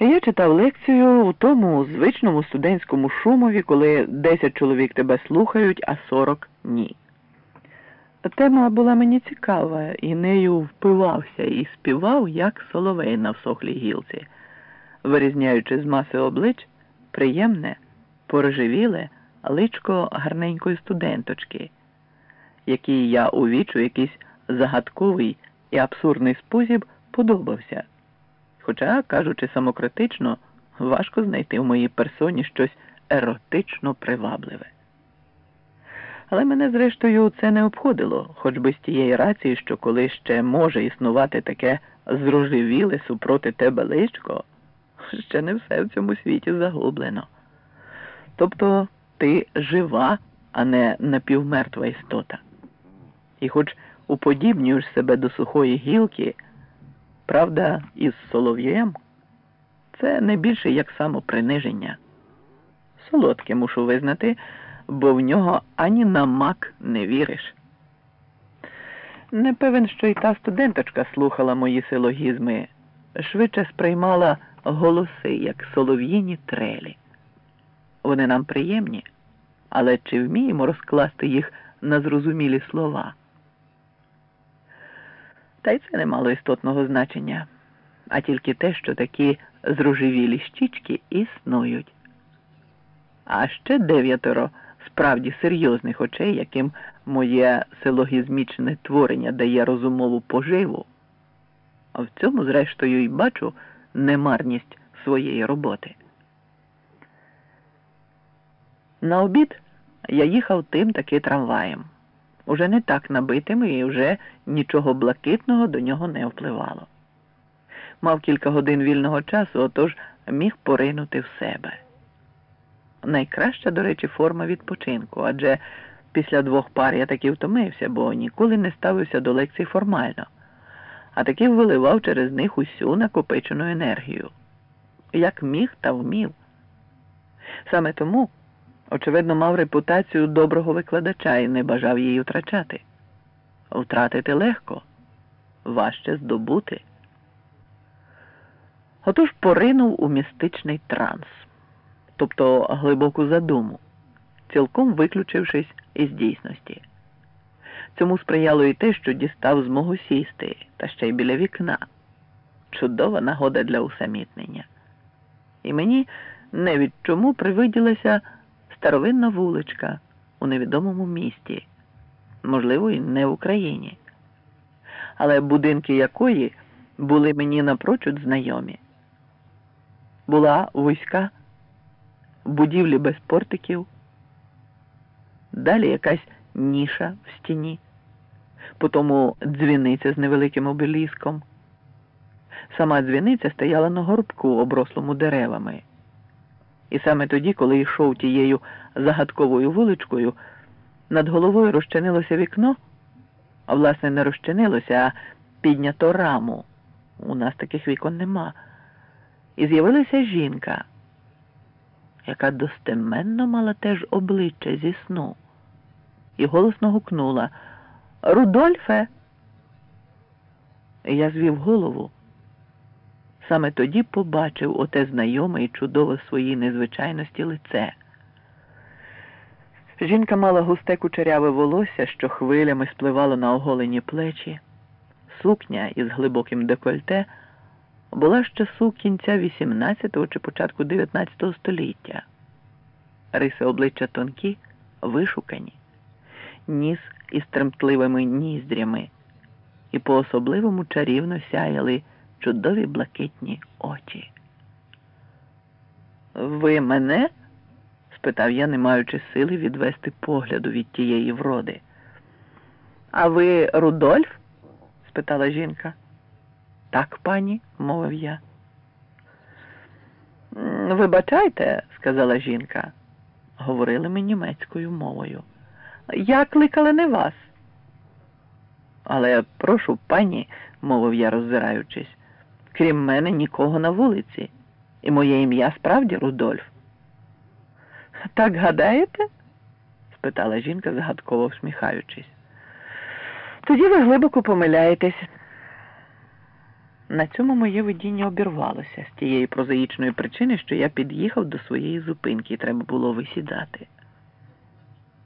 Я читав лекцію у тому звичному студентському шумові, коли 10 чоловік тебе слухають, а 40 ні. Тема була мені цікава, і нею впивався і співав, як соловей на всохлій гілці, вирізняючи з маси облич приємне, порожевіле личко гарненької студенточки, якій я у вічу якийсь загадковий і абсурдний спосіб подобався. Хоча, кажучи самокритично, важко знайти в моїй персоні щось еротично привабливе. Але мене, зрештою, це не обходило, хоч би з тієї рації, що коли ще може існувати таке зрожевіле супроти тебе личко, ще не все в цьому світі загублено. Тобто ти жива, а не напівмертва істота. І хоч уподібнюєш себе до сухої гілки, правда, із солов'єм, це не більше як самоприниження. Солодке мушу визнати, бо в нього ані на мак не віриш. Не певен, що й та студенточка слухала мої силогізми, швидше сприймала голоси, як солов'їні трелі. Вони нам приємні, але чи вміємо розкласти їх на зрозумілі слова? Та й це не мало істотного значення, а тільки те, що такі зрожевілі щічки існують. А ще дев'ятеро справді серйозних очей, яким моє силогізмічне творення дає розумову поживу, а в цьому, зрештою, й бачу немарність своєї роботи. На обід я їхав тим таки трамваєм, уже не так набитим і вже нічого блакитного до нього не впливало. Мав кілька годин вільного часу, отож міг поринути в себе. Найкраща, до речі, форма відпочинку, адже після двох пар я таки втомився, бо ніколи не ставився до лекцій формально, а таки виливав через них усю накопичену енергію. Як міг та вмів. Саме тому очевидно, мав репутацію доброго викладача і не бажав її втрачати. Втратити легко, важче здобути. Отож поринув у містичний транс, тобто глибоку задуму, цілком виключившись із дійсності. Цьому сприяло і те, що дістав змогу сісти, та ще й біля вікна. Чудова нагода для усамітнення. І мені не від чому привиділася старовинна вуличка у невідомому місті, можливо, і не в Україні, але будинки якої були мені напрочуд знайомі. Була вузька, будівлі без портиків, далі якась ніша в стіні, потім дзвіниця з невеликим обеліском. Сама дзвіниця стояла на горбку, оброслому деревами. І саме тоді, коли йшов тією загадковою вуличкою, над головою розчинилося вікно, а власне не розчинилося, а піднято раму. У нас таких вікон нема. І з'явилася жінка, яка достеменно мала теж обличчя зі сну, і голосно гукнула Рудольфе. Я звів голову. Саме тоді побачив оте знайоме і чудове своїй незвичайності лице. Жінка мала густе кучеряве волосся, що хвилями спливало на оголені плечі. Сукня із глибоким декольте була ще часу кінця XVIII чи початку XIX століття. Риси обличчя тонкі, вишукані, ніс із тремтливими ніздрями, і по особливому чарівно сяяли чудові блакитні очі. Ви мене? спитав я, не маючи сили відвести погляду від тієї вроди. А ви Рудольф? спитала жінка. Так, пані, мовив я. Вибачайте, сказала жінка. Говорили ми німецькою мовою. Я кликала не вас. Але прошу пані, мовив я, роззираючись, крім мене, нікого на вулиці, і моє ім'я справді Рудольф. Так гадаєте? спитала жінка, загадково всміхаючись. Тоді ви глибоко помиляєтесь. На цьому моє видіння обірвалося з тієї прозаїчної причини, що я під'їхав до своєї зупинки і треба було висідати.